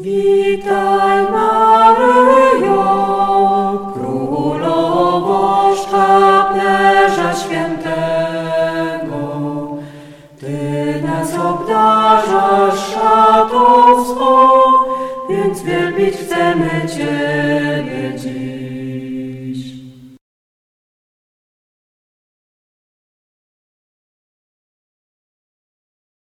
Witaj Maryjo, królowość kaplerza świętego. Ty nas obdarzasz szatą swą, więc wielbić chcemy Cię.